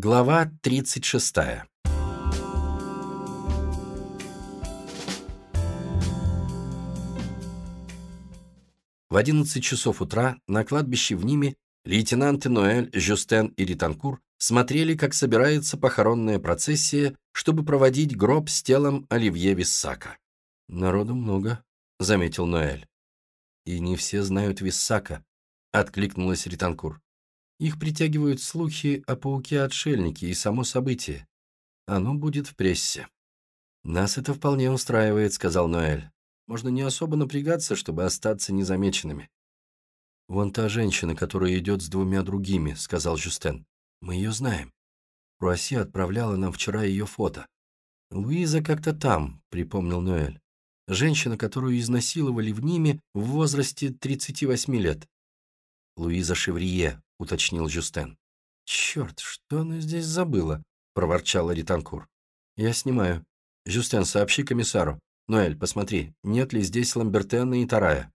Глава 36. В 11 часов утра на кладбище в Ниме лейтенанты Ноэль, Жюстен и Ританкур смотрели, как собирается похоронная процессия, чтобы проводить гроб с телом Оливье Виссака. «Народу много», — заметил Ноэль. «И не все знают Виссака», — откликнулась Ританкур. Их притягивают слухи о пауке-отшельнике и само событие. Оно будет в прессе. «Нас это вполне устраивает», — сказал Ноэль. «Можно не особо напрягаться, чтобы остаться незамеченными». «Вон та женщина, которая идет с двумя другими», — сказал Жюстен. «Мы ее знаем. Руасси отправляла нам вчера ее фото». «Луиза как-то там», — припомнил Ноэль. «Женщина, которую изнасиловали в Ниме в возрасте 38 лет». «Луиза Шеврие», — уточнил Жюстен. «Черт, что она здесь забыла?» — проворчала Ританкур. «Я снимаю. Жюстен, сообщи комиссару. Ноэль, посмотри, нет ли здесь Ламбертена и Тарая?»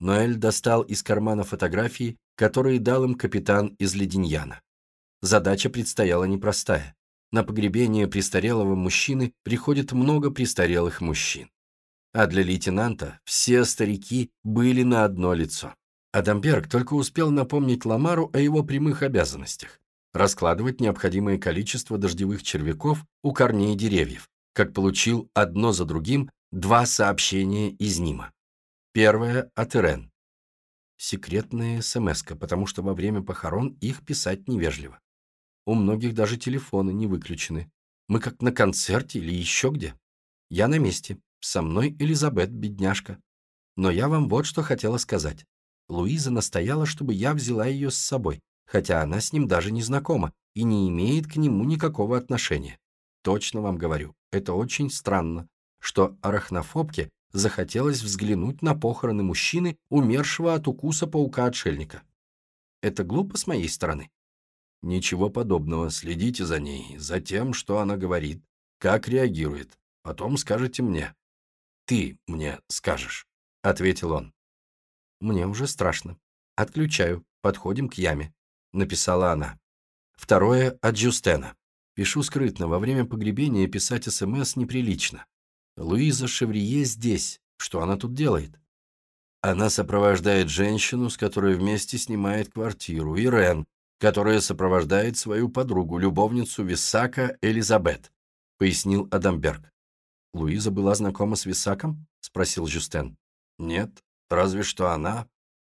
Ноэль достал из кармана фотографии, которые дал им капитан из Леденьяна. Задача предстояла непростая. На погребение престарелого мужчины приходит много престарелых мужчин. А для лейтенанта все старики были на одно лицо. Адамберг только успел напомнить Ламару о его прямых обязанностях – раскладывать необходимое количество дождевых червяков у корней деревьев, как получил одно за другим два сообщения из Нима. Первое от Ирен. Секретная смс потому что во время похорон их писать невежливо. У многих даже телефоны не выключены. Мы как на концерте или еще где. Я на месте. Со мной Элизабет, бедняжка. Но я вам вот что хотела сказать. Луиза настояла, чтобы я взяла ее с собой, хотя она с ним даже не знакома и не имеет к нему никакого отношения. Точно вам говорю, это очень странно, что арахнофобке захотелось взглянуть на похороны мужчины, умершего от укуса паука-отшельника. Это глупо с моей стороны? Ничего подобного, следите за ней, за тем, что она говорит, как реагирует. Потом скажете мне. Ты мне скажешь, — ответил он. Мне уже страшно. Отключаю. Подходим к яме», — написала она. Второе от Джустена. Пишу скрытно. Во время погребения писать СМС неприлично. Луиза Шеврие здесь. Что она тут делает? Она сопровождает женщину, с которой вместе снимает квартиру, Ирен, которая сопровождает свою подругу, любовницу Висака Элизабет, пояснил Адамберг. Луиза была знакома с Висаком? спросил Жюстен. Нет, Разве что она...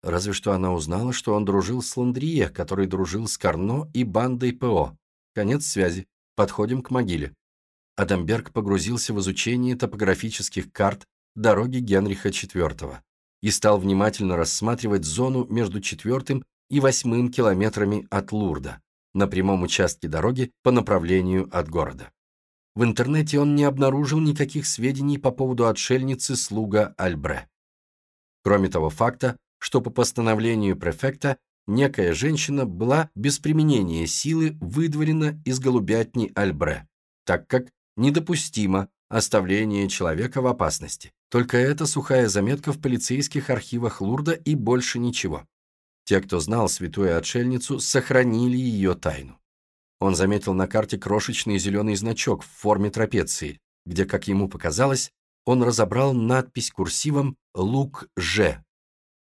Разве что она узнала, что он дружил с Ландрие, который дружил с Карно и бандой ПО. Конец связи. Подходим к могиле. Адамберг погрузился в изучение топографических карт дороги Генриха IV и стал внимательно рассматривать зону между четвертым и восьмым километрами от Лурда на прямом участке дороги по направлению от города. В интернете он не обнаружил никаких сведений по поводу отшельницы слуга Альбре кроме того факта, что по постановлению префекта некая женщина была без применения силы выдворена из голубятни Альбре, так как недопустимо оставление человека в опасности. Только эта сухая заметка в полицейских архивах Лурда и больше ничего. Те, кто знал святую отшельницу, сохранили ее тайну. Он заметил на карте крошечный зеленый значок в форме трапеции, где, как ему показалось, он разобрал надпись курсивом «Лук Ж».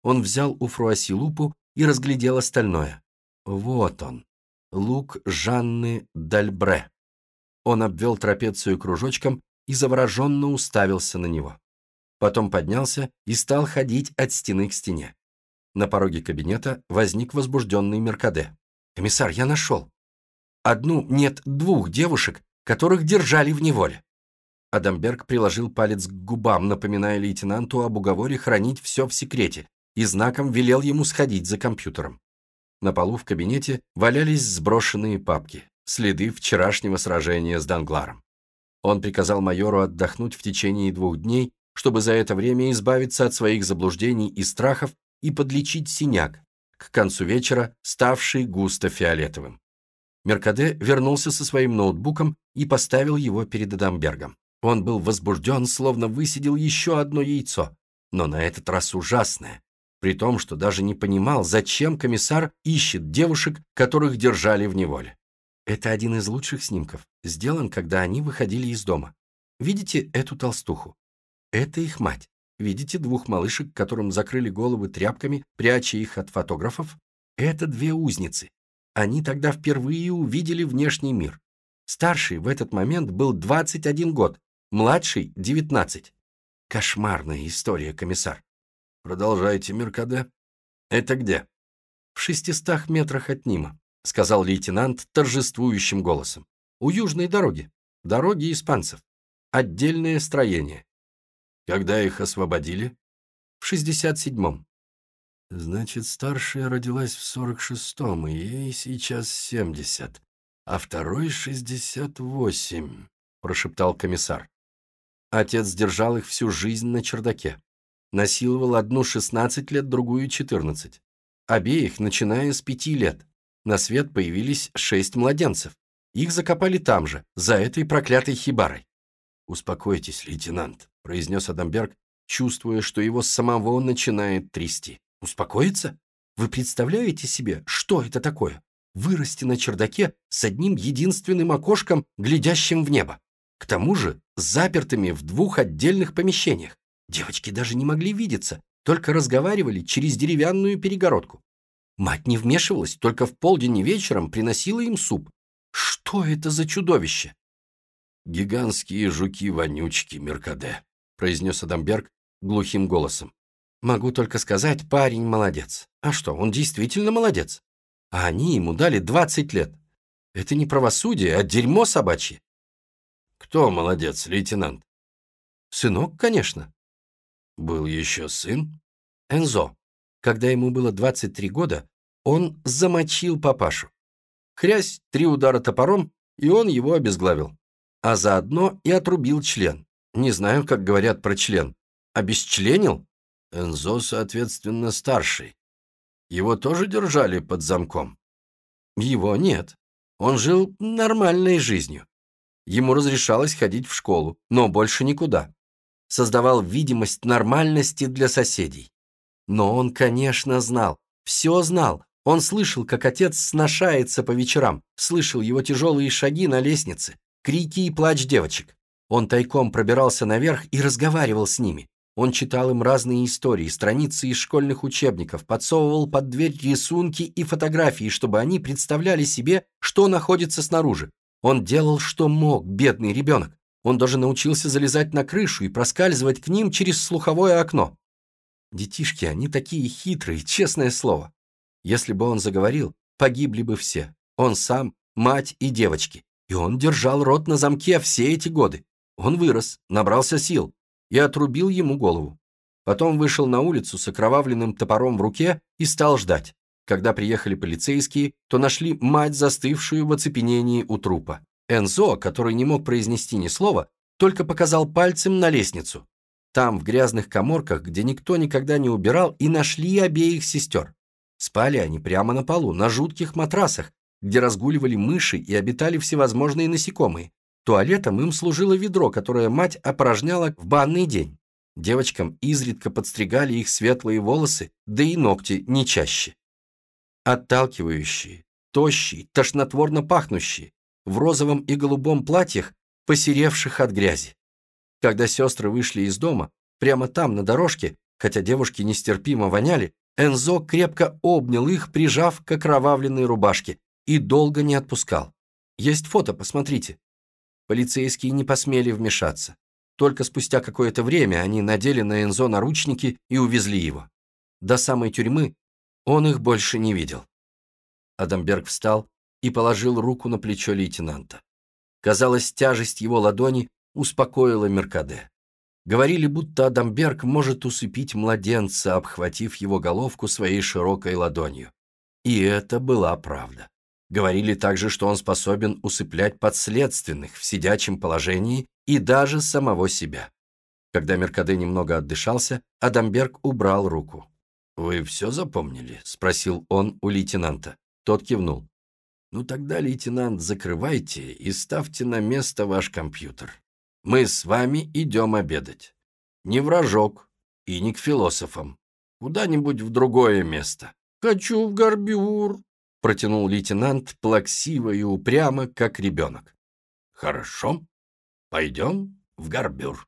Он взял у Фруаси лупу и разглядел остальное. Вот он, лук Жанны Дальбре. Он обвел трапецию кружочком и завороженно уставился на него. Потом поднялся и стал ходить от стены к стене. На пороге кабинета возник возбужденный Меркаде. «Комиссар, я нашел. Одну, нет, двух девушек, которых держали в неволе. Адамберг приложил палец к губам, напоминая лейтенанту об уговоре хранить все в секрете, и знаком велел ему сходить за компьютером. На полу в кабинете валялись сброшенные папки, следы вчерашнего сражения с Дангларом. Он приказал майору отдохнуть в течение двух дней, чтобы за это время избавиться от своих заблуждений и страхов и подлечить синяк, к концу вечера ставший густо фиолетовым. Меркаде вернулся со своим ноутбуком и поставил его перед Адамбергом. Он был возбужден, словно высидел еще одно яйцо, но на этот раз ужасное, при том, что даже не понимал, зачем комиссар ищет девушек, которых держали в неволе. Это один из лучших снимков, сделан, когда они выходили из дома. Видите эту толстуху? Это их мать. Видите двух малышек, которым закрыли головы тряпками, пряча их от фотографов? Это две узницы. Они тогда впервые увидели внешний мир. Старший в этот момент был 21 год, младший — 19. Кошмарная история, комиссар. Продолжайте, Меркаде. Это где? В шестистах метрах от Нима, сказал лейтенант торжествующим голосом. У южной дороги. Дороги испанцев. Отдельное строение. Когда их освободили? В 67-м. Значит, старшая родилась в 46-м, и ей сейчас 70, а второй — 68, прошептал комиссар. Отец держал их всю жизнь на чердаке. Насиловал одну 16 лет, другую 14. Обеих, начиная с пяти лет. На свет появились шесть младенцев. Их закопали там же, за этой проклятой хибарой. «Успокойтесь, лейтенант», — произнес Адамберг, чувствуя, что его самого начинает трясти. «Успокоиться? Вы представляете себе, что это такое? Вырасти на чердаке с одним единственным окошком, глядящим в небо. К тому же запертыми в двух отдельных помещениях. Девочки даже не могли видеться, только разговаривали через деревянную перегородку. Мать не вмешивалась, только в полдень и вечером приносила им суп. Что это за чудовище? «Гигантские жуки-вонючки, Меркаде», — произнес Адамберг глухим голосом. «Могу только сказать, парень молодец. А что, он действительно молодец? А они ему дали 20 лет. Это не правосудие, а дерьмо собачье». «Кто молодец, лейтенант?» «Сынок, конечно». «Был еще сын?» «Энзо. Когда ему было 23 года, он замочил папашу. Хрясь, три удара топором, и он его обезглавил а заодно и отрубил член. Не знаю, как говорят про член. Обесчленил? Энзо, соответственно, старший. Его тоже держали под замком? Его нет. Он жил нормальной жизнью. Ему разрешалось ходить в школу, но больше никуда. Создавал видимость нормальности для соседей. Но он, конечно, знал, все знал. Он слышал, как отец сношается по вечерам, слышал его тяжелые шаги на лестнице, крики и плач девочек. Он тайком пробирался наверх и разговаривал с ними. Он читал им разные истории, страницы из школьных учебников, подсовывал под дверь рисунки и фотографии, чтобы они представляли себе, что находится снаружи. Он делал, что мог, бедный ребенок. Он даже научился залезать на крышу и проскальзывать к ним через слуховое окно. Детишки, они такие хитрые, честное слово. Если бы он заговорил, погибли бы все. Он сам, мать и девочки. И он держал рот на замке все эти годы. Он вырос, набрался сил и отрубил ему голову. Потом вышел на улицу с окровавленным топором в руке и стал ждать. Когда приехали полицейские, то нашли мать, застывшую в оцепенении у трупа. Энзо, который не мог произнести ни слова, только показал пальцем на лестницу. Там, в грязных коморках, где никто никогда не убирал, и нашли обеих сестер. Спали они прямо на полу, на жутких матрасах, где разгуливали мыши и обитали всевозможные насекомые. Туалетом им служило ведро, которое мать опорожняла в банный день. Девочкам изредка подстригали их светлые волосы, да и ногти не чаще. Отталкивающие, тощие, тошнотворно пахнущие, в розовом и голубом платьях, посеревших от грязи. Когда сестры вышли из дома, прямо там, на дорожке, хотя девушки нестерпимо воняли, Энзо крепко обнял их, прижав к окровавленной рубашке, и долго не отпускал. Есть фото, посмотрите. Полицейские не посмели вмешаться. Только спустя какое-то время они надели на Энзо наручники и увезли его. До самой тюрьмы он их больше не видел. Адамберг встал и положил руку на плечо лейтенанта. Казалось, тяжесть его ладони успокоила Меркаде. Говорили, будто Адамберг может усыпить младенца, обхватив его головку своей широкой ладонью. И это была правда. Говорили также, что он способен усыплять подследственных в сидячем положении и даже самого себя. Когда Меркаде немного отдышался, Адамберг убрал руку. «Вы все запомнили?» – спросил он у лейтенанта. Тот кивнул. «Ну тогда, лейтенант, закрывайте и ставьте на место ваш компьютер. Мы с вами идем обедать. Не в рожок и не к философам. Куда-нибудь в другое место». «Хочу в Горбюр», протянул лейтенант плаксиво и упрямо, как ребенок. «Хорошо, пойдем в Горбюр».